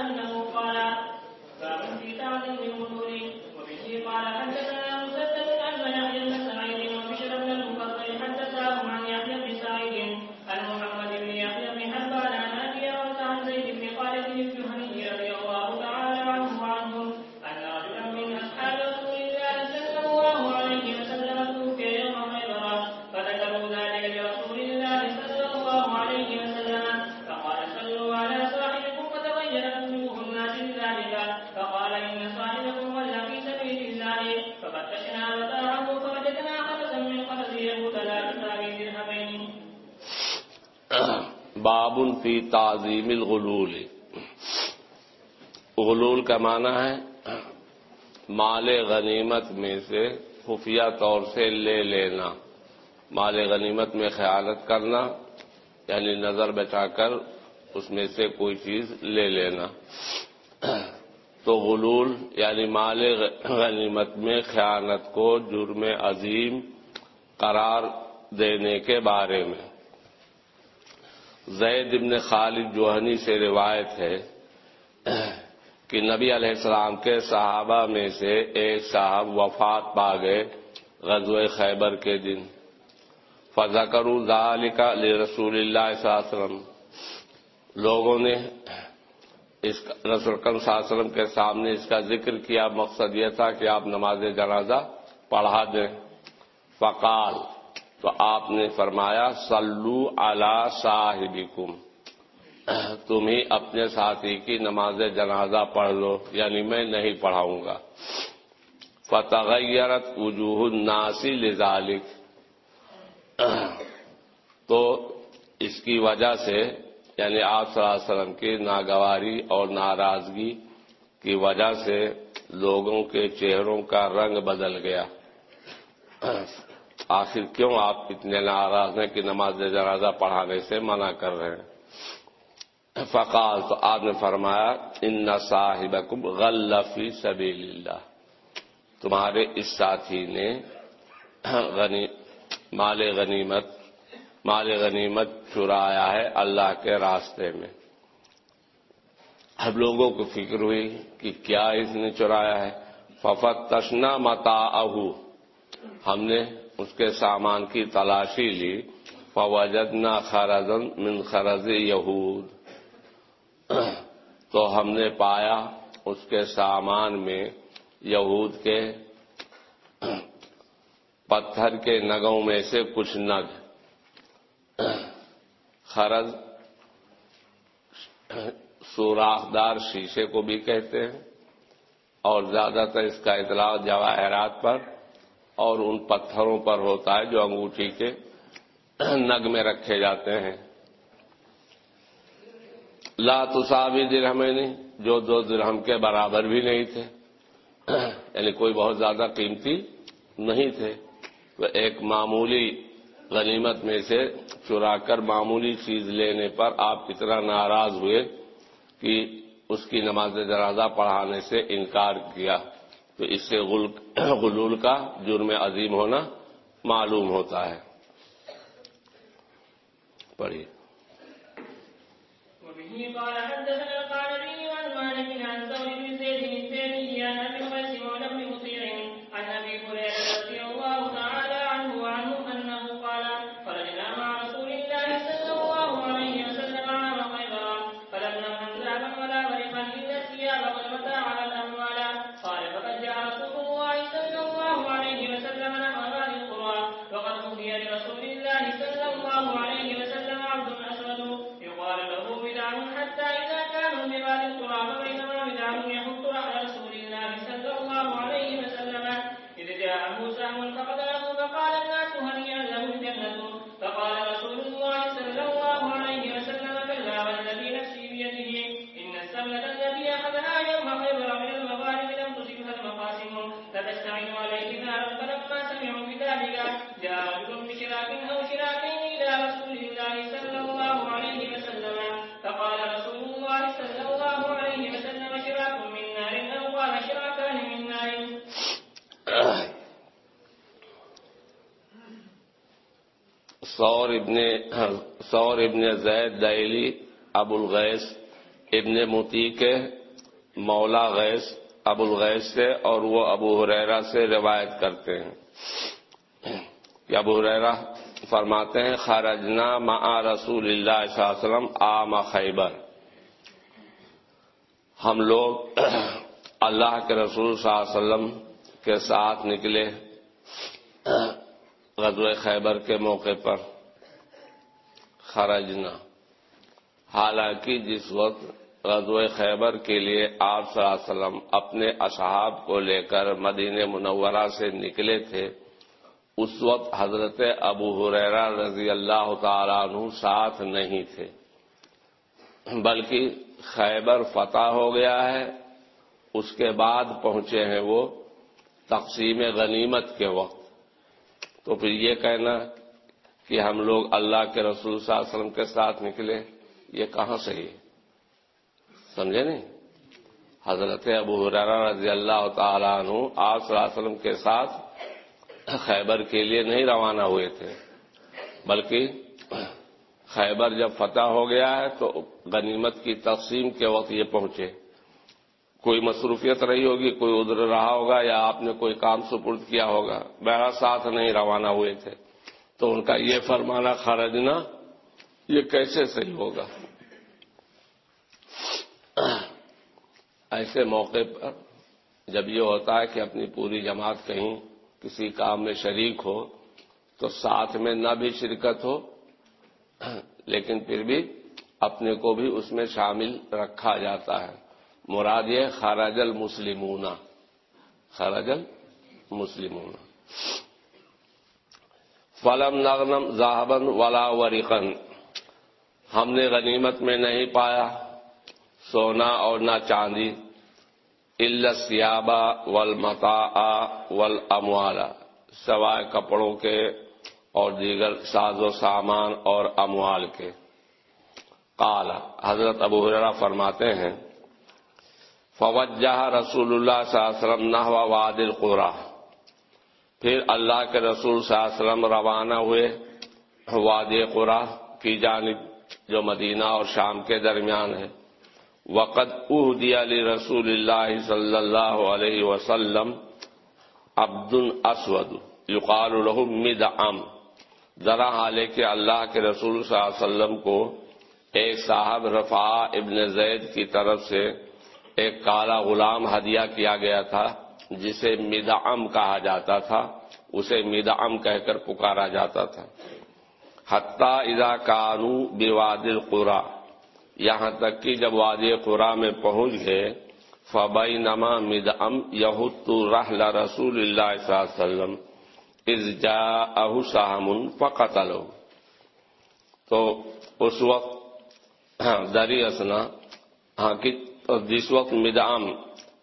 أنه قال باب في تعظيم الغلول وبه قال حدثنا باب فی تعظیم الغلول۔ غلول کا معنی ہے مال غنیمت میں سے خفیہ طور سے لے لینا، مال غنیمت میں خیالت کرنا یعنی نظر بچا کر اس میں سے کوئی چیز لے لینا۔ تو غلول یعنی مال غنیمت میں خیانت کو جرم عظیم قرار دینے کے بارے میں۔ زید ابن خالد جوہنی سے روایت ہے کہ نبی علیہ السلام کے صحابہ میں سے ایک صاحب وفات پا گئے غزوہ خیبر کے دن۔ فضا کروں ذالکا رسول اللہ صلی اللہ علیہ وسلم۔ لوگوں نے اس رسول صلی اللہ علیہ وسلم کے سامنے اس کا ذکر کیا، مقصد یہ تھا کہ آپ نماز جنازہ پڑھا دیں۔ فقال تو آپ نے فرمایا سلو علی صاحبکم. تم ہی اپنے ساتھی کی نماز جنازہ پڑھ لو یعنی میں نہیں پڑھاؤں گا۔ فتغیرت وجوہ الناسی لذالک تو اس کی وجہ سے یعنی آپ صلی اللہ علیہ وسلم کی ناگواری اور ناراضگی کی وجہ سے لوگوں کے چہروں کا رنگ بدل گیا۔ آخر کیوں آپ اتنے ناراض ہیں کہ نماز جنازہ پڑھانے سے منع کر رہے ہیں؟ فقال، تو آپ نے فرمایا، ان صاحب غلفی سبیل اللہ تمہارے اس ساتھی نے غنی، مال غنیمت مال غنیمت چرایا ہے اللہ کے راستے میں۔ اب لوگوں کو فکر ہوئی کہ کیا اس نے چرایا ہے؟ ففت تشنا متا ہم نے اس کے سامان کی تلاشی لی۔ فوجدنا خرزن من خرز یہود۔ تو ہم نے پایا اس کے سامان میں یہود کے پتھر کے نگوں میں سے کچھ نگ۔ خرز سوراخدار شیشے کو بھی کہتے ہیں اور زیادہ تر اس کا اطلاع جواہرات پر اور ان پتھروں پر ہوتا ہے جو انگوٹھی کے نگ میں رکھے جاتے ہیں۔ لا تصاوی درہم نہیں جو دو درہم کے برابر بھی نہیں تھے۔ یعنی کوئی بہت زیادہ قیمتی نہیں تھے۔ تو ایک معمولی غنیمت میں سے چرا کر معمولی چیز لینے پر آپ اتنا ناراض ہوئے کہ اس کی نماز جنازہ پڑھانے سے انکار کیا۔ تو اس سے غلول کا جرم عظیم ہونا معلوم ہوتا ہے۔ پڑھیے۔ وبه قال حدثنا القعنبي عن مالك عن ثور سور ابن سور ابن زید دہلی، ابو الغیس ابن متی کے مولا غیث، ابو الغیث سے اور وہ ابو حریرا سے روایت کرتے ہیں۔ ابو حریرا فرماتے ہیں خارجنا مع رسول اللہ صلی اللہ علیہ وسلم آم خیبر۔ ہم لوگ اللہ کے رسول صلی اللہ علیہ وسلم کے ساتھ نکلے۔ غزوہ خیبر کے موقع پر خرجنا۔ حالانکہ جس وقت غزوہ خیبر کے لیے آپ صلی اللہ علیہ وسلم اپنے اصحاب کو لے کر مدینہ منورہ سے نکلے تھے، اس وقت حضرت ابو حریرا رضی اللہ تعالیٰ عنہ ساتھ نہیں تھے۔ بلکہ خیبر فتح ہو گیا ہے، اس کے بعد پہنچے ہیں وہ تقسیم غنیمت کے وقت۔ تو پھر یہ کہنا کہ ہم لوگ اللہ کے رسول صلی اللہ علیہ وسلم کے ساتھ نکلے، یہ کہاں صحیح ہے؟ سمجھے نہیں؟ حضرت ابو حرارا رضی اللہ تعالیٰ عنہ آپ صلی اللہ علیہ وسلم کے ساتھ خیبر کے لیے نہیں روانہ ہوئے تھے، بلکہ خیبر جب فتح ہو گیا ہے تو غنیمت کی تقسیم کے وقت یہ پہنچے۔ کوئی مصروفیت رہی ہوگی، کوئی ادھر رہا ہوگا یا آپ نے کوئی کام سپرد کیا ہوگا۔ بہرا ساتھ نہیں روانہ ہوئے تھے۔ تو ان کا یہ فرمانا خرجنا یہ کیسے صحیح ہوگا؟ ایسے موقع پر جب یہ ہوتا ہے کہ اپنی پوری جماعت کہیں کسی کام میں شریک ہو، تو ساتھ میں نہ بھی شرکت ہو، لیکن پھر بھی اپنے کو بھی اس میں شامل رکھا جاتا ہے۔ مراد یہ خراج المسلمون. خراج المسلمون. فلم نغنم زاہبن ولا ورقن ہم نے غنیمت میں نہیں پایا سونا اور نہ چاندی. السیابا ول متا ول اموالا سوائے کپڑوں کے اور دیگر ساز و سامان اور اموال کے. قال، حضرت ابو حرا فرماتے ہیں فوجہ رسول اللہ صلی اللہ علیہ وسلم نحو واد القرا۔ پھر اللہ کے رسول صلی اللہ علیہ وسلم روانہ ہوئے واد قرا کی جانب جو مدینہ اور شام کے درمیان ہے۔ وقت اہدی علی رسول اللہ صلی اللہ علیہ وسلم عبد اسود، یقال له مدعم۔ ذرا حالے کہ اللہ کے رسول صلی اللہ علیہ وسلم کو ایک صاحب رفا ابن زید کی طرف سے ایک کالا غلام ہدیہ کیا گیا تھا، جسے مدعم کہا جاتا تھا، اسے مدعم کہہ کر پکارا جاتا تھا۔ حتیٰ اذا کانو بواد القرا، یہاں تک کہ جب وادی قرا میں پہنچ گئے فبئی نما مدعم یہت رحل رسول اللہ صلی اللہ علیہ وسلم از جا اہ فقتل تو اس وقت ہاں، دری اسنا ہاں جس وقت مدعم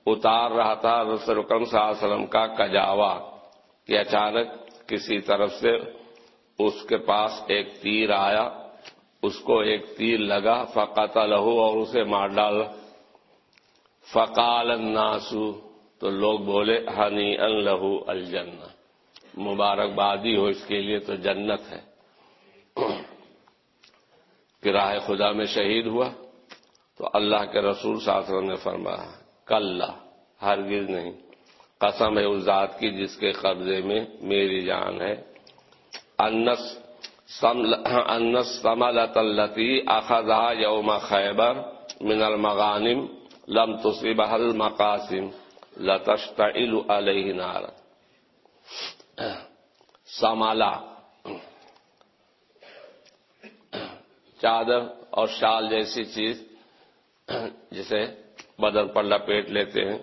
اتار رہا تھا رسول صلی اللہ علیہ وسلم کا کجاوا کہ اچانک کسی طرف سے اس کے پاس ایک تیر آیا، اس کو ایک تیر لگا فقت لہو اور اسے مار ڈالا۔ فقال الناسو تو لوگ بولے ہنی ان لہو الجنہ۔ مبارکبادی ہو اس کے لیے تو جنت ہے۔ کہ راہ خدا میں شہید ہوا۔ تو اللہ کے رسول وسلم نے فرمایا کل ہرگز نہیں۔ قسم ہے اس ذات کی جس کے قبضے میں میری جان ہے۔ انس انس سملت التی یوم خیبر من المغانم لم تصیبہ المقاسم لتشتعل علیہ نار سمالا چادر اور شال جیسی چیز۔ جسے بدن پر لپیٹ لیتے ہیں۔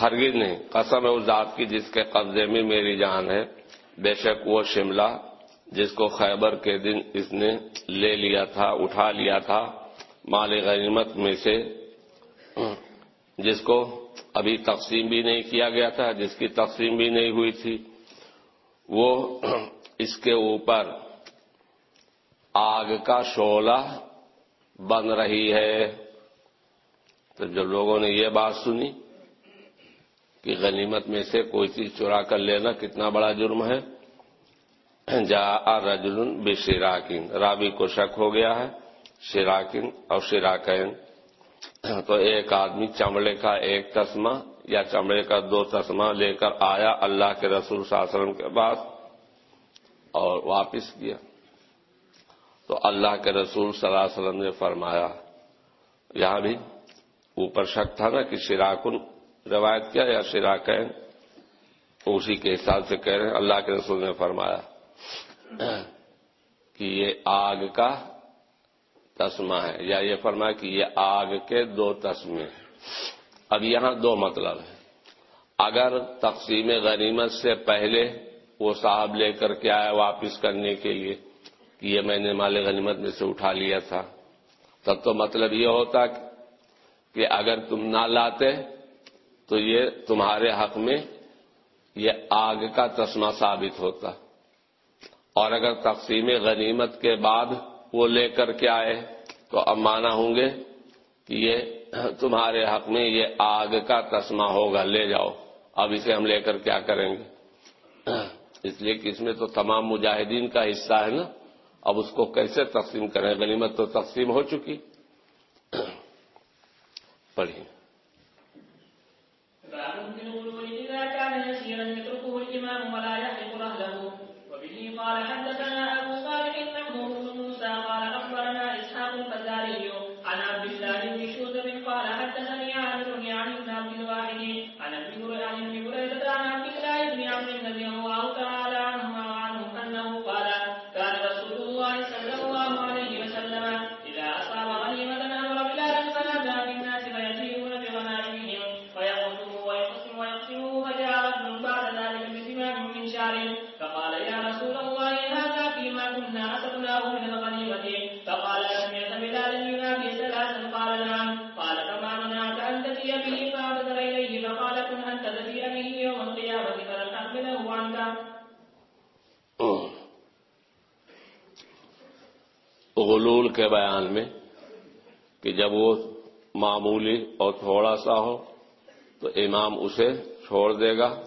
ہرگز نہیں۔ قسم ہے اس ذات کی جس کے قبضے میں میری جان ہے۔ بے شک وہ شملہ جس کو خیبر کے دن اس نے لے لیا تھا، اٹھا لیا تھا مال غنیمت میں سے، جس کو ابھی تقسیم بھی نہیں کیا گیا تھا، جس کی تقسیم بھی نہیں ہوئی تھی۔ وہ اس کے اوپر آگ کا شولہ بن رہی ہے۔ تو جب لوگوں نے یہ بات سنی کہ غنیمت میں سے کوئی چیز چرا کر لینا کتنا بڑا جرم ہے۔ جا رجل بشراکین، رابی کو شک ہو گیا ہے شراکن اور شراکین۔ تو ایک آدمی چمڑے کا ایک تسمہ یا چمڑے کا دو تسمہ لے کر آیا اللہ کے رسول صلی اللہ علیہ وسلم کے پاس اور واپس کیا۔ تو اللہ کے رسول صلی اللہ علیہ وسلم نے فرمایا، یہاں بھی اوپر شک تھا نا کہ شراکن روایت کیا یا شراکین؟ اسی کے حساب سے کہہ رہے ہیں، اللہ کے رسول نے فرمایا کہ یہ آگ کا تسمہ ہے۔ یا یہ فرمایا کہ یہ آگ کے دو تسمے ہیں۔ اب یہاں دو مطلب ہے اگر تقسیم غنیمت سے پہلے وہ صاحب لے کر کے آیا واپس کرنے کے لیے کہ یہ میں نے مال غنیمت میں سے اٹھا لیا تھا۔ تب تو مطلب یہ ہوتا کہ اگر تم نہ لاتے تو یہ تمہارے حق میں یہ آگ کا تسمہ ثابت ہوتا۔ اور اگر تقسیم غنیمت کے بعد وہ لے کر کے آئے تو اب مانا ہوں گے کہ یہ تمہارے حق میں یہ آگ کا تسمہ ہوگا۔ لے جاؤ۔ اب اسے ہم لے کر کیا کریں گے؟ اس لیے کہ اس میں تو تمام مجاہدین کا حصہ ہے نا۔ اب اس کو کیسے تقسیم کریں؟ غنیمت تو تقسیم ہو چکی۔ پڑھیے۔ بزمام فقال يا رسول الله، هذا فيما كنا أسقناه من الغنيمة. فقال سمعت بلالا ينادي ثلاثا؟ قال، نعم. قال، فما منعك أن تجيء به؟ فأبدر إليه فقال، كن أنت تجيء به يوم القيامة فلن أحمله عنك. غلول کے بیان میں کہ جب وہ معمولی اور تھوڑا سا ہو تو امام اسے چھوڑ دے گا۔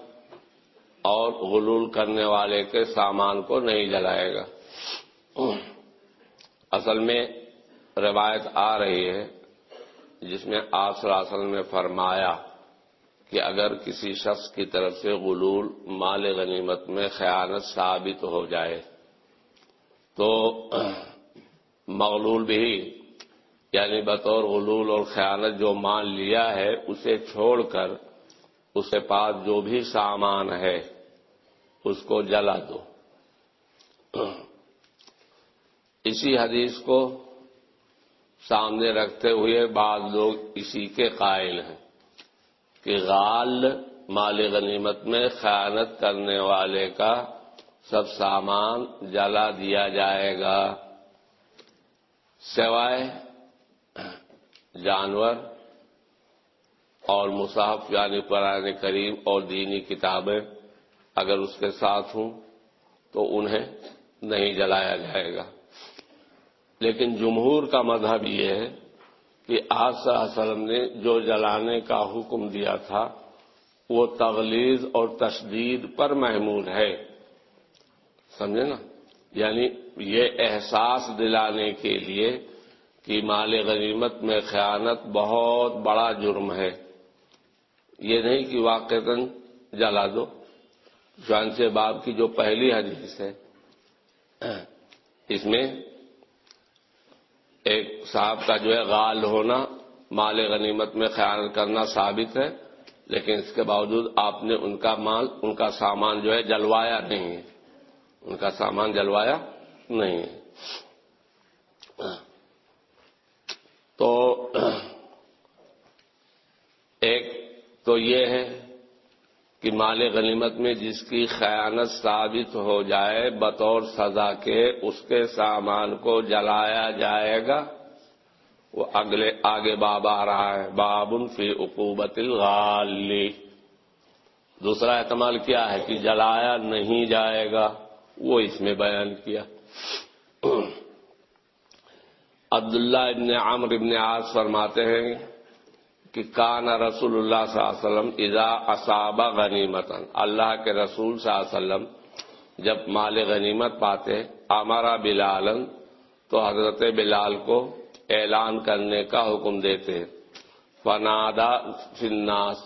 اور غلول کرنے والے کے سامان کو نہیں جلائے گا۔ اصل میں روایت آ رہی ہے جس میں آپ صلی اللہ فرمایا کہ اگر کسی شخص کی طرف سے غلول مال غنیمت میں خیانت ثابت ہو جائے تو مغلول بھی یعنی بطور غلول اور خیانت جو مان لیا ہے، اسے چھوڑ کر اس کے پاس جو بھی سامان ہے اس کو جلا دو۔ اسی حدیث کو سامنے رکھتے ہوئے بعض لوگ اسی کے قائل ہیں کہ غال مال غنیمت میں خیانت کرنے والے کا سب سامان جلا دیا جائے گا۔ سوائے جانور اور مصحف یعنی قرآن کریم اور دینی کتابیں اگر اس کے ساتھ ہوں تو انہیں نہیں جلایا جائے گا۔ لیکن جمہور کا مذہب یہ ہے کہ آج صلی اللہ علیہ وسلم نے جو جلانے کا حکم دیا تھا، وہ تغلیظ اور تشدید پر محمول ہے۔ سمجھے نا؟ یعنی یہ احساس دلانے کے لیے کہ مال غنیمت میں خیانت بہت بڑا جرم ہے۔ یہ نہیں کہ واقع جلا دو۔ جان سے باب کی جو پہلی حدیث ہے، اس میں ایک صاحب کا جو ہے غال ہونا، مال غنیمت میں خیانت کرنا ثابت ہے، لیکن اس کے باوجود آپ نے ان کا مال، ان کا سامان جو ہے جلوایا نہیں ہے۔ ان کا سامان جلوایا نہیں ہے۔ تو ایک تو یہ ہے کہ مال غنیمت میں جس کی خیانت ثابت ہو جائے، بطور سزا کے اس کے سامان کو جلایا جائے گا۔ وہ اگلے، آگے باب آ رہا ہے۔ بابن فی عقوبت الغالی دوسرا احتمال کیا ہے کہ جلایا نہیں جائے گا؟ وہ اس میں بیان کیا۔ عبداللہ ابن عمر ابن عاص فرماتے ہیں کہ کان رسول اللہ صلی اللہ علیہ وسلم اذا اصابہ غنیمتن اللہ کے رسول صلی اللہ علیہ وسلم جب مال غنیمت پاتے ہمارا بلالن تو حضرت بلال کو اعلان کرنے کا حکم دیتے۔ فنادا فناس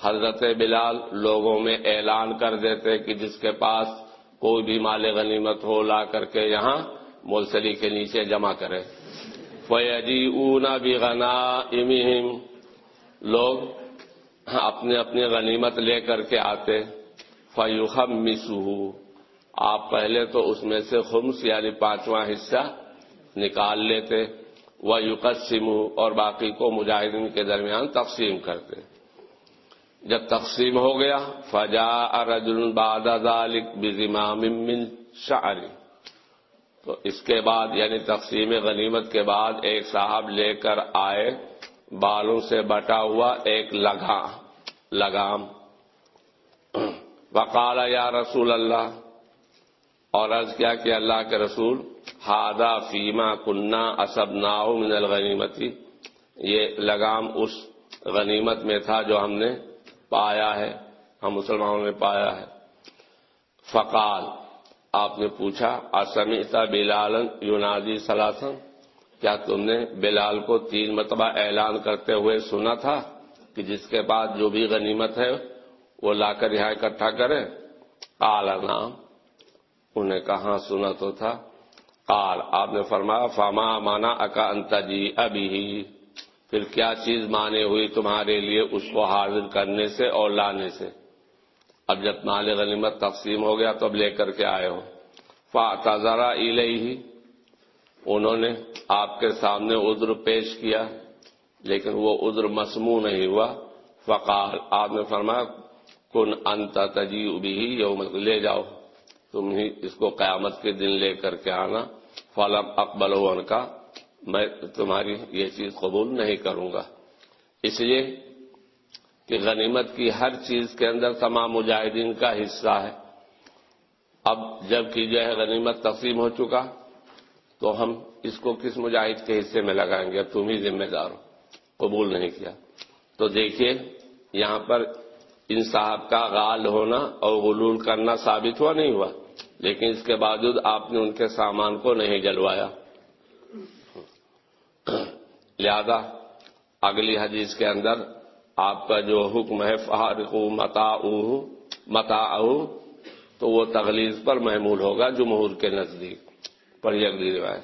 حضرت بلال لوگوں میں اعلان کر دیتے کہ جس کے پاس کوئی بھی مال غنیمت ہو، لا کر کے یہاں مولسلی کے نیچے جمع کرے۔ فیجی اونا بھی غنا لوگ اپنے اپنی غنیمت لے کر کے آتے فیوخم مسو آپ پہلے تو اس میں سے خمس یعنی پانچواں حصہ نکال لیتے وہ یوقسم اور باقی کو مجاہدین کے درمیان تقسیم کرتے۔ جب تقسیم ہو گیا فجا ارجن باد بزمام من شعری تو اس کے بعد یعنی تقسیم غنیمت کے بعد ایک صاحب لے کر آئے۔ بالوں سے بٹا ہوا ایک لگا لگام۔ وقال یا رسول اللہ۔ اور عرض کیا کہ اللہ کے رسول ہادا فیما کنہ اسب ناؤ من الغنیمتی یہ لگام اس غنیمت میں تھا جو ہم نے پایا ہے، ہم مسلمانوں نے پایا ہے۔ فقال، آپ نے پوچھا اسمیتا بلالن یونادی سلاسن کیا تم نے بلال کو تین مرتبہ اعلان کرتے ہوئے سنا تھا کہ جس کے بعد جو بھی غنیمت ہے وہ لا کر یہاں اکٹھا کرے قال نام انہیں کہاں سنا تو تھا؟ قال، آپ نے فرمایا، فما مانا اکا انتا جی ابھی پھر کیا چیز مانے ہوئی تمہارے لیے اس کو حاضر کرنے سے اور لانے سے؟ اب جب مال غنیمت تقسیم ہو گیا تو اب لے کر کے آئے ہو۔ فا ذرا ہی انہوں نے آپ کے سامنے عذر پیش کیا، لیکن وہ عذر مسمو نہیں ہوا۔ فقال، آپ نے فرمایا، کن انت تجی بھی یوم، لے جاؤ، تم ہی اس کو قیامت کے دن لے کر کے آنا۔ فلم اکبل کا، میں تمہاری یہ چیز قبول نہیں کروں گا۔ اس لیے کہ غنیمت کی ہر چیز کے اندر تمام مجاہدین کا حصہ ہے۔ اب جب کی جو ہے غنیمت تقسیم ہو چکا تو ہم اس کو کس مجاہد کے حصے میں لگائیں گے؟ اب تم ہی ذمہ دار ہو۔ قبول نہیں کیا۔ تو دیکھیے، یہاں پر ان صاحب کا غال ہونا اور غلول کرنا ثابت ہوا نہیں ہوا۔ لیکن اس کے باوجود آپ نے ان کے سامان کو نہیں جلوایا۔ لہذا اگلی حدیث کے اندر آپ کا جو حکم ہے فارق متا متا تو وہ تغلیز پر محمول ہوگا جمہور کے نزدیک۔ پر اگلی روایت۔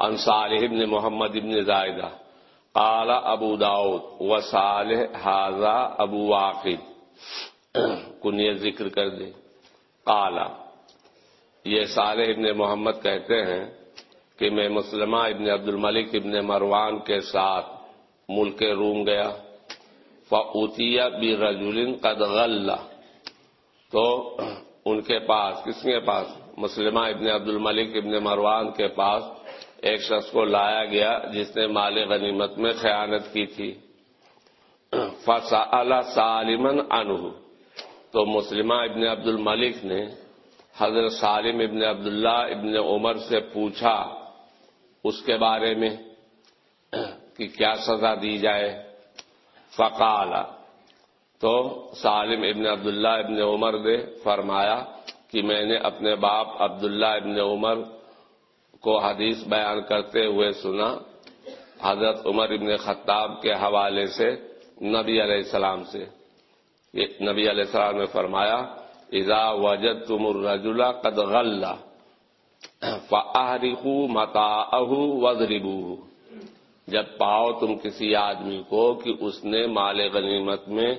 عن صالح محمد بن زائدہ. قال ابو داود، و صالح حاضا ابو واقد. کنیہ ذکر کر دے قالا یہ صالح ابن محمد کہتے ہیں کہ میں مسلمہ ابن عبد الملک ابن مروان کے ساتھ ملک روم گیا۔ فعتیہ بھی رجولن قد غلہ تو ان کے پاس، کس کے پاس؟ مسلمہ ابن عبد الملک ابن مروان کے پاس ایک شخص کو لایا گیا جس نے مال غنیمت میں خیانت کی تھی۔ فسا سالمن انہ تو مسلمہ ابن عبد الملک نے حضرت سالم ابن عبداللہ ابن عمر سے پوچھا اس کے بارے میں کہ کیا سزا دی جائے۔ فقال. تو سالم ابن عبداللہ ابن عمر نے فرمایا کہ میں نے اپنے باپ عبداللہ ابن عمر کو حدیث بیان کرتے ہوئے سنا، حضرت عمر ابن خطاب کے حوالے سے نبی علیہ السلام سے۔ نبی علیہ السلام نے فرمایا، اذا وجد تم الرجلا قد غلہ فاحرقو متا وضربو جب پاؤ تم کسی آدمی کو کہ اس نے مال غنیمت میں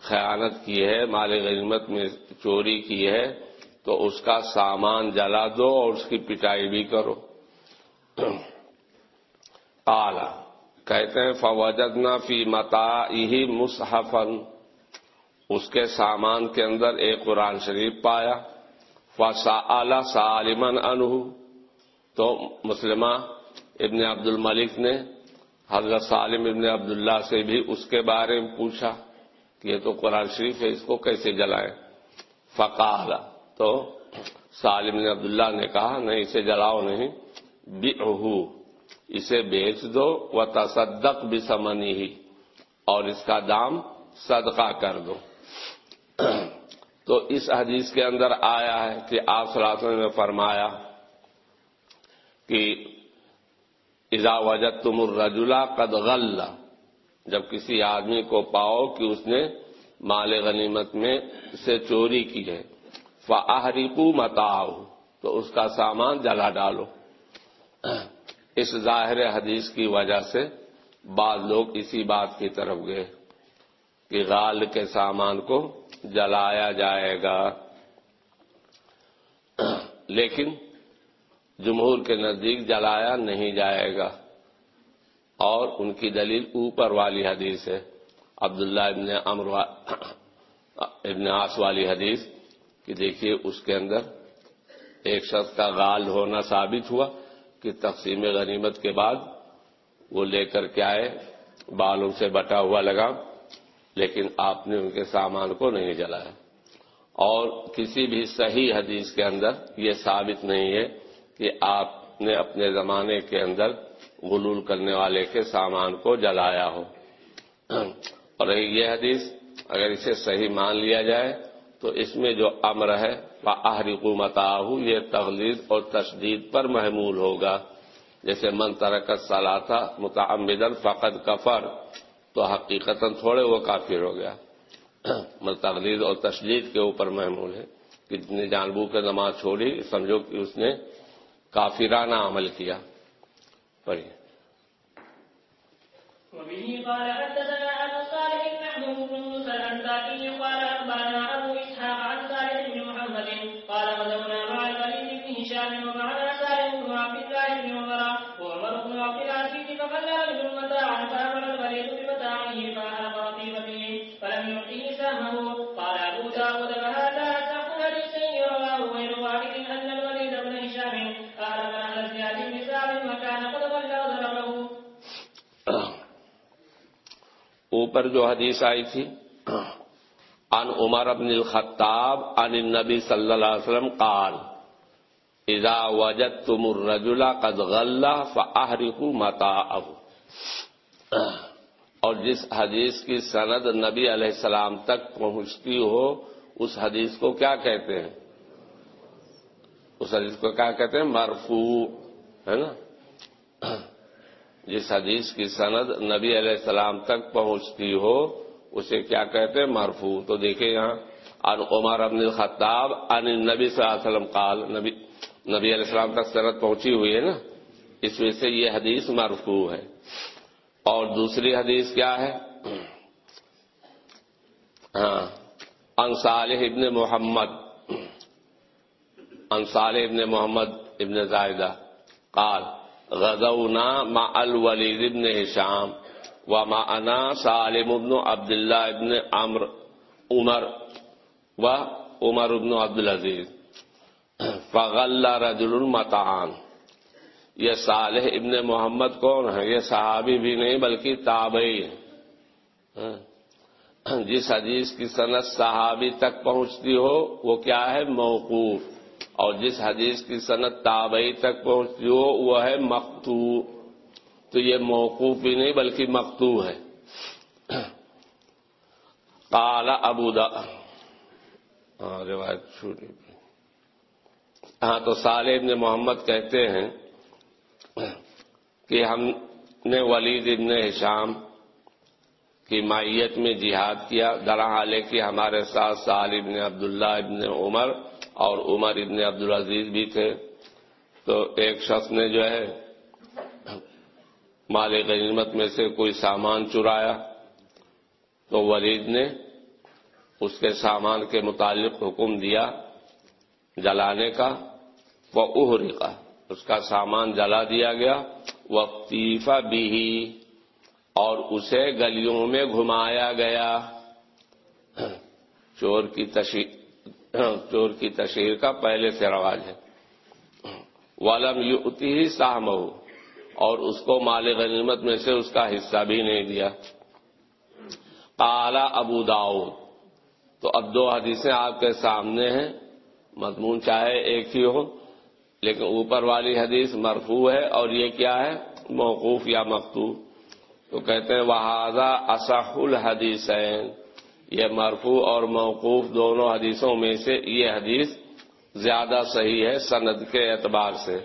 خیانت کی ہے، مال غنیمت میں چوری کی ہے، تو اس کا سامان جلا دو اور اس کی پٹائی بھی کرو۔ آلہ کہتے ہیں، فوجدنا فی متا ہی مصحفن اس کے سامان کے اندر ایک قرآن شریف پایا۔ فسا اعلی سالمن انہ تو مسلمہ ابن عبد الملک نے حضرت سالم ابن عبداللہ سے بھی اس کے بارے میں پوچھا کہ یہ تو قرآن شریف ہے، اس کو کیسے جلائیں؟ فقال تو سالم نے عبداللہ نے کہا، نہیں، اسے جلاؤ نہیں بی اسے بیچ دو و تصدق بھی سمنی ہی اور اس کا دام صدقہ کر دو۔ تو اس حدیث کے اندر آیا ہے کہ آپ سلاسل نے فرمایا کہ اذا وجد تم الرجلا قد غلہ جب کسی آدمی کو پاؤ کہ اس نے مال غنیمت میں سے چوری کی ہے فہریپو متاؤ تو اس کا سامان جلا ڈالو۔ اس ظاہر حدیث کی وجہ سے بعض لوگ اسی بات کی طرف گئے کہ غال کے سامان کو جلایا جائے گا۔ لیکن جمہور کے نزدیک جلایا نہیں جائے گا۔ اور ان کی دلیل اوپر والی حدیث ہے۔ عبداللہ ابن امر ابن آس والی حدیث کہ دیکھیے اس کے اندر ایک شخص کا غال ہونا ثابت ہوا کہ تقسیم غنیمت کے بعد وہ لے کر کے آئے، بالوں سے بٹا ہوا لگا، لیکن آپ نے ان کے سامان کو نہیں جلایا۔ اور کسی بھی صحیح حدیث کے اندر یہ ثابت نہیں ہے کہ آپ نے اپنے زمانے کے اندر غلول کرنے والے کے سامان کو جلایا ہو۔ اور یہ حدیث اگر اسے صحیح مان لیا جائے تو اس میں جو امر ہے وہ حکومت یہ تغلید اور تشدید پر محمول ہوگا۔ جیسے من ترکت سلاتا متعمدن فقط کفر، تو حقیقت تھوڑے وہ کافر ہو گیا۔ تغلید اور تشدید کے اوپر محمول ہے۔ کتنی جانبو کے نماز چھوڑی، سمجھو کہ اس نے کافرانہ عمل کیا۔ پڑھیے۔ وبه قال حدثنا ابو صالح محمود بن موسى الانصاري قال اوپر جو حدیث آئی تھی ان عمر ابن الخطاب ان النبی صلی اللہ علیہ وسلم قال، اذا وجد تم الرجلا قد غلہ فاحرقوا متاعه. اور جس حدیث کی سند نبی علیہ السلام تک پہنچتی ہو، اس حدیث کو کیا کہتے ہیں؟ اس حدیث کو کیا کہتے ہیں؟ مرفوع، ہے نا؟ جس حدیث کی سند نبی علیہ السلام تک پہنچتی ہو، اسے کیا کہتے ہیں؟ مرفوع. تو دیکھیں یہاں ان عمر ابن الخطاب ان نبی صلی اللہ علیہ وسلم قال، نبی نبی علیہ السلام تک سند پہنچی ہوئی ہے نا؟ اس وجہ سے یہ حدیث مرفوع ہے۔ اور دوسری حدیث کیا ہے؟ ہاں انصالح ابن محمد ان صالح ابن محمد ابن زائدہ، قال غزونا مع الولید ابن ہشام و ما انا سالم ابن عبداللہ ابن عمر عمر و عمر ابن عبدالعزیز. فغل رجل المتعان یہ صالح ابن محمد کون ہے؟ یہ صحابی بھی نہیں بلکہ تابعی ہاں؟ جس حدیث کی صنعت صحابی تک پہنچتی ہو وہ کیا ہے؟ موقوف. اور جس حدیث کی صنعت تابعی تک پہنچتی ہو، وہ ہے مقتو تو یہ موقوف بھی نہیں، بلکہ مقتو ہے۔ کالا ابودا ہاں، روایت چھوٹی۔ ہاں تو صالح ابن محمد کہتے ہیں کہ ہم نے ولید ابن ہشام کی مائیت میں جہاد کیا درحالے کہ ہمارے ساتھ سال ابن عبداللہ ابن عمر اور عمر ابن عبدالعزیز بھی تھے۔ تو ایک شخص نے جو ہے، مال غنیمت میں سے کوئی سامان چرایا۔ تو ولید نے اس کے سامان کے متعلق حکم دیا جلانے کا۔ وہ اہری کا اس کا سامان جلا دیا گیا۔ وہ تیفا بھی، اور اسے گلیوں میں گھمایا گیا۔ چور کی تشہیر چور کی تشہیر کا پہلے سے رواج ہے۔ والم یوتی ہی سام اور اس کو مال غنیمت میں سے اس کا حصہ بھی نہیں دیا۔ کالا ابو داؤد، تو اب دو حدیثیں آپ کے سامنے ہیں۔ مضمون چاہے ایک ہی ہو، لیکن اوپر والی حدیث مرفوع ہے اور یہ کیا ہے؟ موقوف یا مکتوب تو کہتے ہیں وہ اصح الحدیث یہ مرفوع اور موقوف دونوں حدیثوں میں سے یہ حدیث زیادہ صحیح ہے سند کے اعتبار سے۔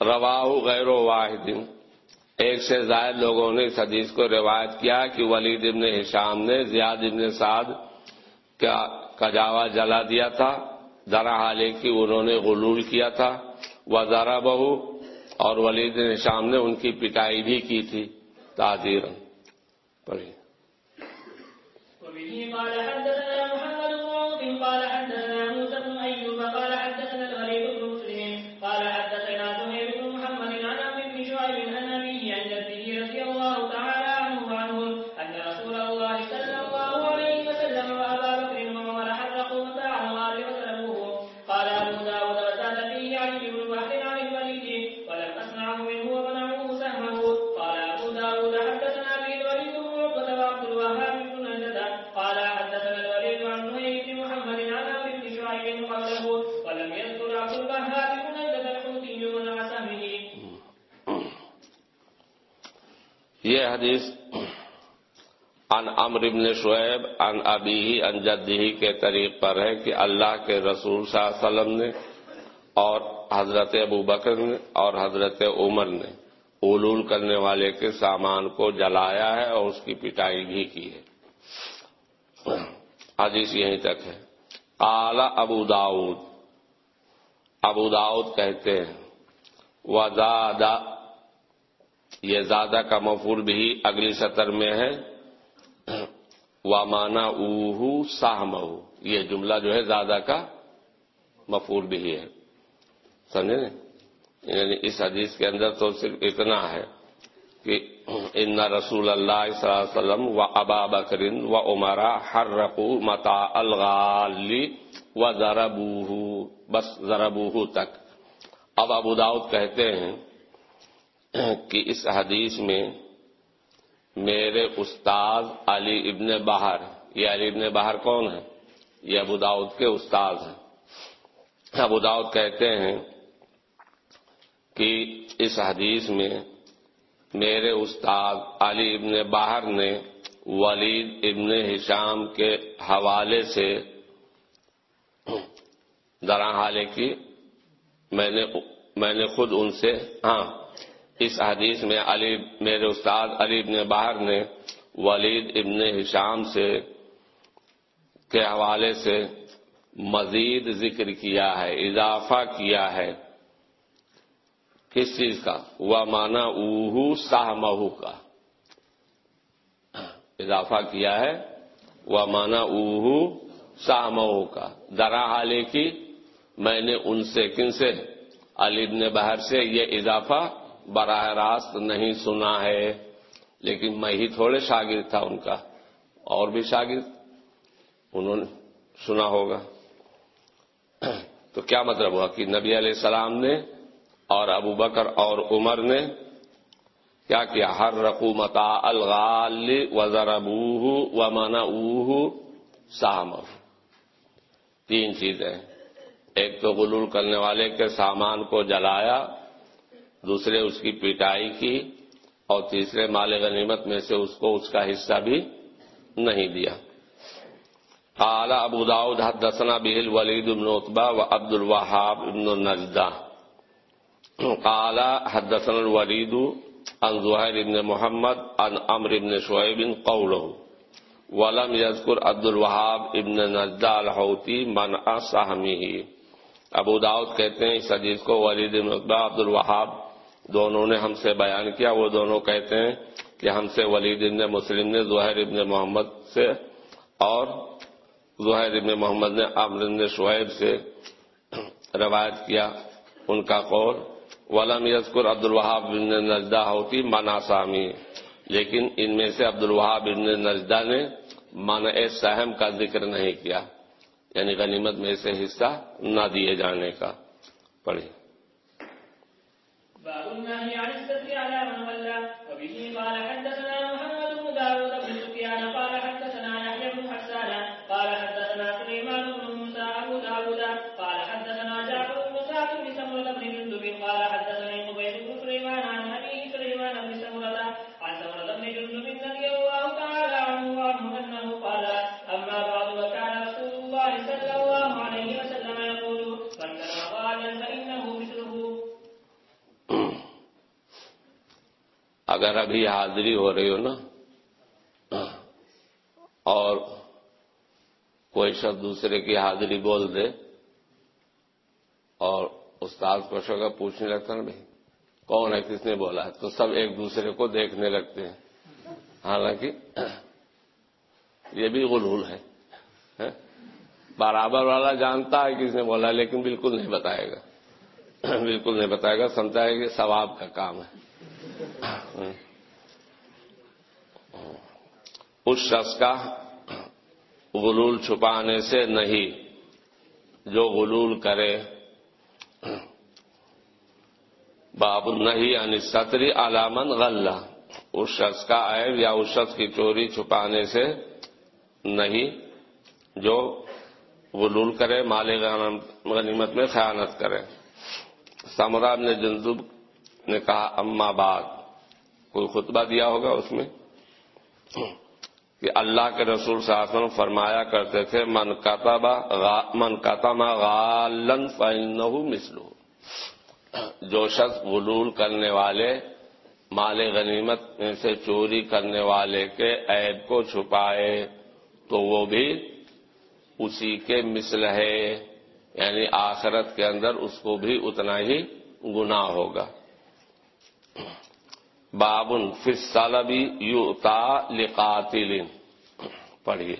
رواہ غیر و واحد۔ ایک سے زائد لوگوں نے اس حدیث کو روایت کیا کہ ولید ابن ہشام نے زیاد ابن سعد کا کجاوا جلا دیا تھا۔ ذرا حالے کی انہوں نے غلول کیا تھا۔ وہ ذرا بہو اور ولید نشام نے ان کی پٹائی بھی کی تھی تعزیر پڑھی حدیث ان امر ابن شعیب ان ابی ان جدی کے طریق پر ہے کہ اللہ کے رسول صلی اللہ علیہ وسلم نے اور حضرت ابو بکر نے اور حضرت عمر نے اولول کرنے والے کے سامان کو جلایا ہے اور اس کی پٹائی بھی کی ہے۔ حدیث یہیں تک ہے۔ اعلی ابو داود ابو داود کہتے ہیں۔ وزادہ یہ زیادہ کا مفول بھی اگلی سطر میں ہے۔ وامانا اوہو ساہم یہ جملہ جو ہے زیادہ کا مفول بھی ہے۔ سمجھے نا؟ یعنی اس حدیث کے اندر تو صرف اتنا ہے کہ ان رسول اللہ صلی اللہ علیہ وسلم و ابا بکرین و عمرا ہر رقو متا الغالی و ذربوہ بس ذربوہ تک۔ اب ابو داؤد کہتے ہیں کہ اس حدیث میں میرے استاد علی ابن بہر، یہ علی ابن بہر کون ہے یہ ابو داؤد کے استاد ہیں۔ ابو داؤد کہتے ہیں کہ اس حدیث میں میرے استاد علی ابن باہر نے ولید ابن ہشام کے حوالے سے درا حالے کی، میں نے میں نے خود ان سے ہاں اس حدیث میں علی میرے استاد علی ابن باہر نے ولید ابن ہشام سے کے حوالے سے مزید ذکر کیا ہے، اضافہ کیا ہے۔ کس چیز کا؟ وہ مانا اوہو ساہ مہو کا۔ اضافہ کیا ہے، وہ مانا اوہو ساہ مہو کا۔ درا حالے کی میں نے ان سے، کن سے؟ علی ابن بہر سے یہ اضافہ براہ راست نہیں سنا ہے، لیکن میں ہی تھوڑے شاگرد تھا ان کا، اور بھی شاگرد انہوں نے سنا ہوگا۔ تو کیا مطلب ہوا کہ نبی علیہ السلام نے اور ابو بکر اور عمر نے کیا کیا؟ ہر رقومتا الغال و ذربوہ و مانا اوہ سام تین چیزیں۔ ایک تو غلول کرنے والے کے سامان کو جلایا دوسرے اس کی پٹائی کی اور تیسرے مال غنیمت میں سے اس کو اس کا حصہ بھی نہیں دیا۔ قال ابو داود حدثنا به الوليد بن عتبہ و عبد الوهاب بن النجدہ قال حدثنا الوليد عن زهير بن محمد عن عمرو بن شعيب قوله۔ ولم يذكر عبد الوهاب بن نجدہ الحوتی منع سهمه ابو داؤد کہتے ہیں اس حدیث کو ولید بن عتبہ عبد الوهاب دونوں نے ہم سے بیان کیا، وہ دونوں کہتے ہیں کہ ہم سے ولید ابن مسلم نے زہر ابن محمد سے اور زہیر ابن محمد نے عمر نے شعیب سے روایت کیا ان کا قول۔ ولم یذکر عبد الوہاب بن نجدہ ہوتی مانا سامی، لیکن ان میں سے عبد الوہاب بن نجدہ نے مانا سہم کا ذکر نہیں کیا یعنی غنیمت میں سے حصہ نہ دیے جانے کا۔ پڑھی باب النهي عن السبت على من ولى وبه قال حدثنا اگر ابھی حاضری ہو رہی ہو نا، اور کوئی شخص دوسرے کی حاضری بول دے، اور استاد کو شگا پوچھنے لگتا نا، بھائی، کون ہے، کس نے بولا ہے؟ تو سب ایک دوسرے کو دیکھنے لگتے ہیں۔ حالانکہ یہ بھی غلول ہے ہاں؟ برابر والا جانتا ہے کس نے بولا، لیکن بالکل نہیں بتائے گا۔ بالکل نہیں بتائے گا سمجھا ہے کہ ثواب کا کام ہے۔ اس شخص کا غلول چھپانے سے نہیں، جو غلول کرے۔ باب نہیں یعنی ستری علامن غلہ۔ اس شخص کا عیب یا اس شخص کی چوری چھپانے سے نہیں، جو غلول کرے، مال غنیمت میں خیانت کرے۔ سمرا نے جندب نے کہا، اما بعد، کوئی خطبہ دیا ہوگا اس میں؟ کہ اللہ کے رسول صلی اللہ علیہ وسلم فرمایا کرتے تھے، من کاتبا من کاتما غالن فائن مسلو جو شخص غلول کرنے والے، مال غنیمت میں سے چوری کرنے والے کے عیب کو چھپائے، تو وہ بھی اسی کے مثل ہے یعنی آخرت کے اندر اس کو بھی اتنا ہی گناہ ہوگا۔ بابن فی بھی یو تا لقاتل پڑھیے۔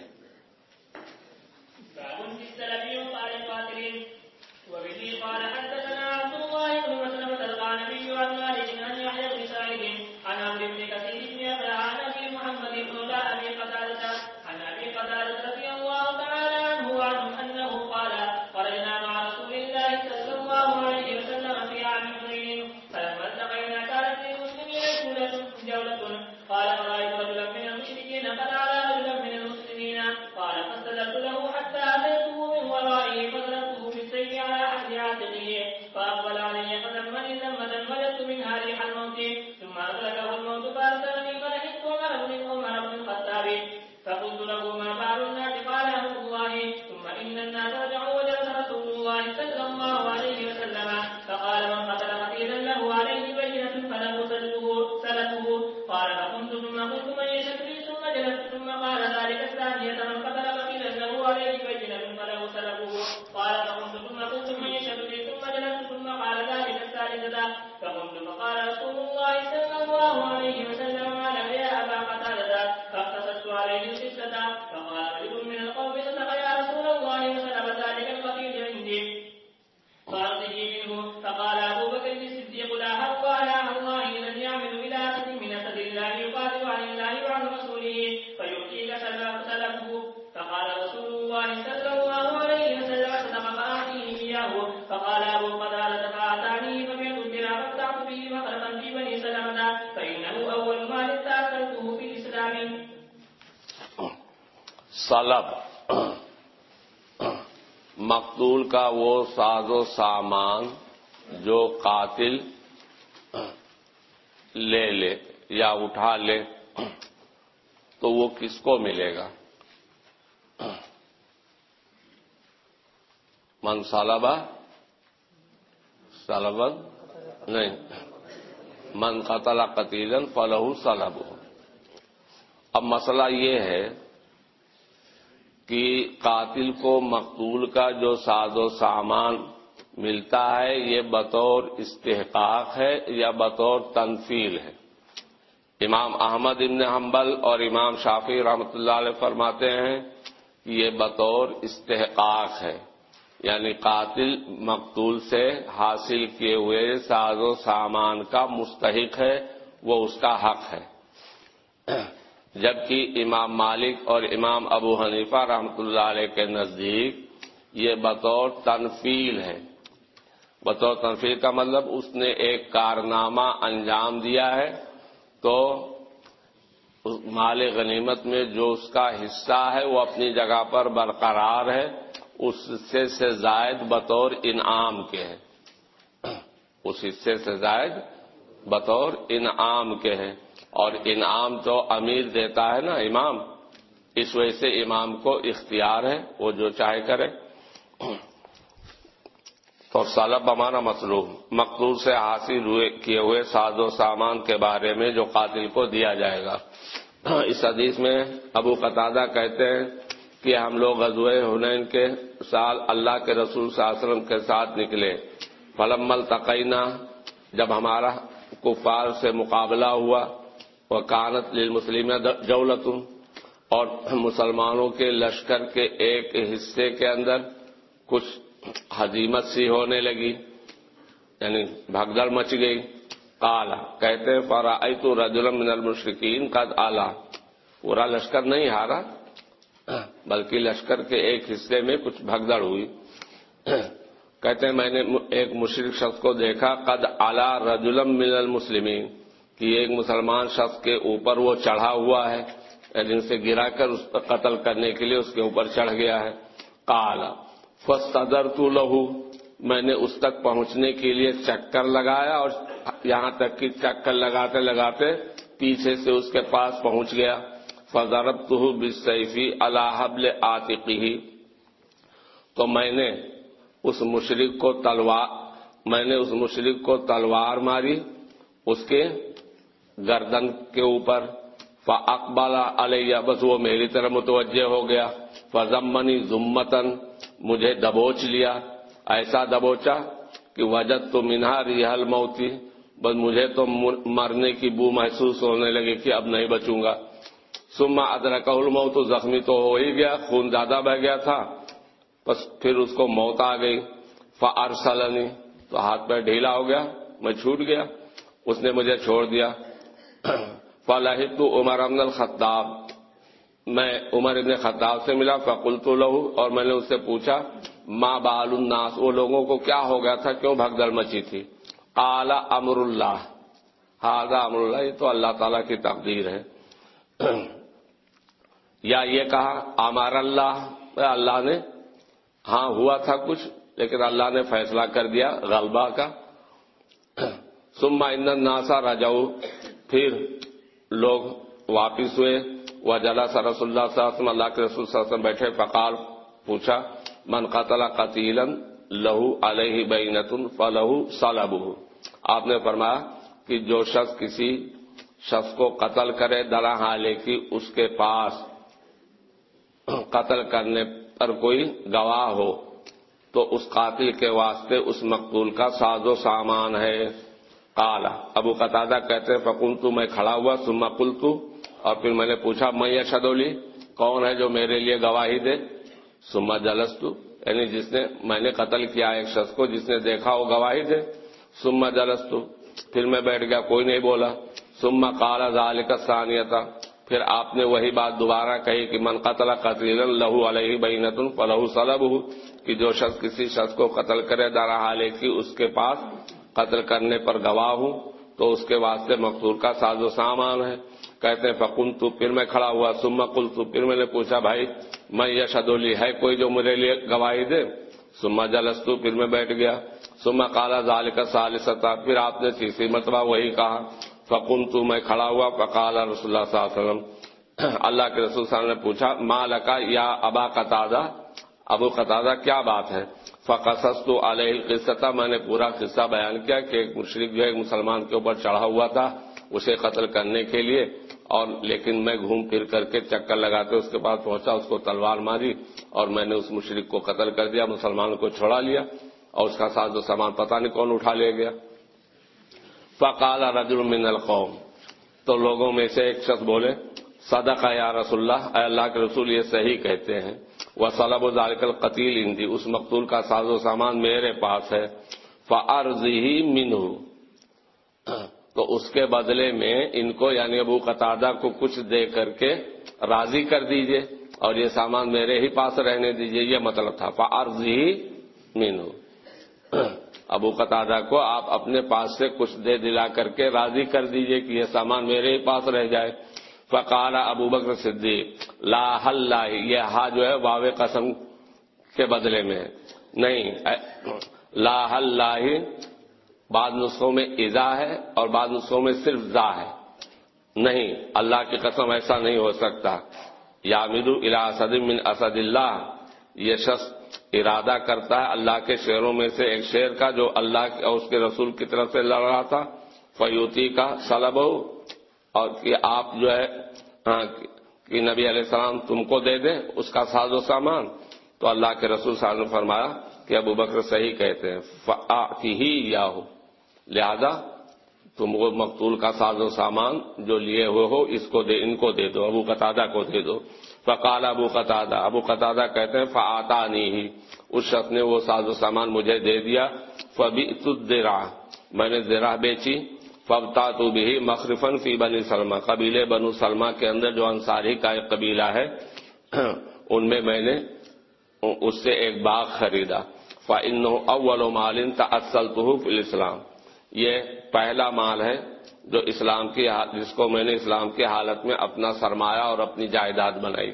سلب مقتول کا وہ ساز و سامان جو قاتل لے لے یا اٹھا لے، تو وہ کس کو ملے گا؟ من سالبا سالبن نہیں۔ من قتل قتیلن فلح سلب اب مسئلہ یہ ہے کہ قاتل کو مقتول کا جو ساز و سامان ملتا ہے، یہ بطور استحقاق ہے یا بطور تنفیل ہے۔ امام احمد ابن حنبل اور امام شافی رحمۃ اللہ علیہ فرماتے ہیں کہ یہ بطور استحقاق ہے۔ یعنی قاتل مقتول سے حاصل کیے ہوئے ساز و سامان کا مستحق ہے، وہ اس کا حق ہے۔ جبکہ امام مالک اور امام ابو حنیفہ رحمۃ اللہ علیہ کے نزدیک یہ بطور تنفیل ہے۔ بطور تنفیل کا مطلب اس نے ایک کارنامہ انجام دیا ہے تو مال غنیمت میں جو اس کا حصہ ہے وہ اپنی جگہ پر برقرار ہے، اس حصے سے زائد بطور انعام کے ہے اس حصے سے زائد بطور انعام کے ہے اور انعام تو امیر دیتا ہے نا امام، اس وجہ سے امام کو اختیار ہے، وہ جو چاہے کرے۔ تو سالب ہمارا مطلوب مقدور سے حاصل ہوئے، کیے ہوئے ساز و سامان کے بارے میں جو قاتل کو دیا جائے گا۔ اس حدیث میں ابو قطادہ کہتے ہیں کہ ہم لوگ غزوہ حنین کے سال اللہ کے رسول صلی اللہ علیہ وسلم کے ساتھ نکلے۔ فلم التقینہ جب ہمارا کفار سے مقابلہ ہوا وہ کانت للمسلم جولت اور مسلمانوں کے لشکر کے ایک حصے کے اندر کچھ حزیمت سی ہونے لگی یعنی بھگدڑ مچ گئی۔ کالا کہتے فرا تو رجولم من المشرقین قد آلہ پورا لشکر نہیں ہارا، بلکہ لشکر کے ایک حصے میں کچھ بھگدڑ ہوئی۔ کہتے ہیں، میں نے ایک مشرق شخص کو دیکھا، قد آلہ رجولم من المسلمین۔ کہ ایک مسلمان شخص کے اوپر وہ چڑھا ہوا ہے، جن سے گرا کر اس پر قتل کرنے کے لیے اس کے اوپر چڑھ گیا ہے۔ کالا فصدر تو لہو، میں نے اس تک پہنچنے کے لیے چکر لگایا اور یہاں تک کہ چکر لگاتے لگاتے پیچھے سے اس کے پاس پہنچ گیا۔ فضرب تو بسیفی اللہ آتقی تو میں نے اس مشرق کو تلوار، میں نے اس مشرق کو تلوار ماری، اس کے گردن کے اوپر اقبال علیہ بس وہ میری طرح متوجہ ہو گیا۔ فضمنی ضمتن مجھے دبوچ لیا۔ ایسا دبوچا کہ وجد تو منہا ریحل موتی بس مجھے تو مرنے کی بو محسوس ہونے لگی کہ اب نہیں بچوں گا۔ سما ادرک الموت تو زخمی تو ہو ہی گیا، خون زیادہ بہ گیا تھا۔ بس پھر اس کو موت آ گئی۔ فارسلنی تو ہاتھ پہ ڈھیلا ہو گیا، میں چھوٹ گیا۔ اس نے مجھے چھوڑ دیا۔ فلاحت عمر امن الخطاب۔ میں عمر ابن خطاب سے ملا فقل تو لہو اور میں نے اس سے پوچھا ماں بال الناس؟ وہ لوگوں کو کیا ہو گیا تھا؟ کیوں بھگدڑ مچی تھی؟ اعلی امر اللہ ہاضا امر اللہ یہ تو اللہ تعالی کی تقدیر ہے۔ یا یہ کہا امار اللہ۔ اللہ نے ہاں ہوا تھا کچھ، لیکن اللہ نے فیصلہ کر دیا غلبہ کا۔ سما ان ناسا رجاؤ پھر لوگ واپس ہوئے۔ وہ جلا سر رسول اللہ صلی اللہ علیہ وسلم، اللہ کے رسول صلی اللہ علیہ وسلم بیٹھے، فقال، پوچھا، من قتل قتیلا لہو علیہ بینتن فلہو سالبہ آپ نے فرمایا کہ جو شخص کسی شخص کو قتل کرے درا حالے کی، اس کے پاس قتل کرنے پر کوئی گواہ ہو، تو اس قاتل کے واسطے اس مقتول کا ساز و سامان ہے۔ کالا ابو قطادہ کہتے فکن تو میں کھڑا ہوا سما کل تو اور پھر میں نے پوچھا، میں یہ شدولی کون ہے جو میرے لیے گواہی دے؟ سما جلس تو یعنی جس نے، میں نے قتل کیا ایک شخص کو، جس نے دیکھا وہ گواہی دے۔ سما جلس تو پھر میں بیٹھ گیا، کوئی نہیں بولا۔ سما کالا ظال کا ثانیہ تھا پھر آپ نے وہی بات دوبارہ کہی کہ من قتل قتل لہو علیہ بینتن فلہو سلب کہ جو شخص کسی شخص کو قتل کرے، دارا حالے کی اس کے پاس قتل کرنے پر گواہ ہوں تو اس کے واسطے مقصور کا ساز و سامان ہے۔ کہتے ہیں فکن تو پھر میں کھڑا ہوا سما کل تو پھر میں نے پوچھا، بھائی میں یہ ہے کوئی جو میرے لیے گواہی دے؟ سما جلستو پھر میں بیٹھ گیا۔ سما کالا زال کا سال ستا پھر آپ نے تیسری مرتبہ وہی کہا۔ فکن تو میں کھڑا ہوا، فقال رسول اللہ صلی اللہ علیہ وسلم۔ اللہ کے رسول صلی اللہ علیہ وسلم نے پوچھا ماں لکا یا ابا قطادہ؟ ابو قطادہ، کیا بات ہے؟ فقص تو علیہ قصہ میں نے پورا قصہ بیان کیا کہ ایک مشرق جو ہے، ایک مسلمان کے اوپر چڑھا ہوا تھا اسے قتل کرنے کے لیے، اور لیکن میں گھوم پھر کر کے چکر لگاتے اس کے پاس پہنچا، اس کو تلوار ماری، اور میں نے اس مشرق کو قتل کر دیا، مسلمان کو چھوڑا لیا، اور اس کا ساز و سامان پتہ نہیں کون اٹھا لے گیا۔ فقال رجل من القوم، تو لوگوں میں سے ایک شخص بولے، صدقہ یا رسول اللہ، اے اللہ کے رسول یہ صحیح کہتے ہیں۔ وہ صلب و ذالک القتیل ہندی اس مقتول کا ساز و سامان میرے پاس ہے فرض ہی منہ تو اس کے بدلے میں ان کو یعنی ابو قطادہ کو کچھ دے کر کے راضی کر دیجیے اور یہ سامان میرے ہی پاس رہنے دیجیے، یہ مطلب تھا۔ فرض ہی مینو ابو قطادہ کو آپ اپنے پاس سے کچھ دے دلا کر کے راضی کر دیجیے کہ یہ سامان میرے ہی پاس رہ جائے۔ فقال ابو بکر صدیق، لا حل یہ ہا جو ہے واو قسم کے بدلے میں نہیں لا حل بعض نسخوں میں ایزا ہے اور بعض نسخوں میں صرف زا ہے۔ نہیں، اللہ کی قسم ایسا نہیں ہو سکتا۔ یا مدو الا اسد من اسد اللہ۔ یہ شخص ارادہ کرتا ہے اللہ کے شعروں میں سے ایک شعر کا جو اللہ اور اس کے رسول کی طرف سے لڑ رہا تھا۔ فیوتی کا سلب اور کہ آپ جو ہے ہاں کہ نبی علیہ السلام تم کو دے دیں اس کا ساز و سامان۔ تو اللہ کے رسول صاحب نے فرمایا کہ ابو بکر صحیح کہتے ہیں ہی یا ہو لہذا تم وہ مقتول کا ساز و سامان جو لیے ہوئے ہو، اس کو دے، ان کو دے دو، ابو قطادہ کو دے دو۔ فقال ابو قطادہ ابو قطادہ کہتے ہیں فعتا نہیں ہی اس شخص نے وہ ساز و سامان مجھے دے دیا فبی ترا میں نے زرا بیچی۔ فبتا تو بھی مخرفن فی بنی سلمہ۔ قبیلے بنو سلمہ کے اندر جو انصاری کا ایک قبیلہ ہے، ان میں میں نے اس سے ایک باغ خریدا۔ فن اول و مالن اصل تو اسلام یہ پہلا مال ہے جو اسلام کی جس کو میں نے اسلام کی حالت میں اپنا سرمایہ اور اپنی جائیداد بنائی۔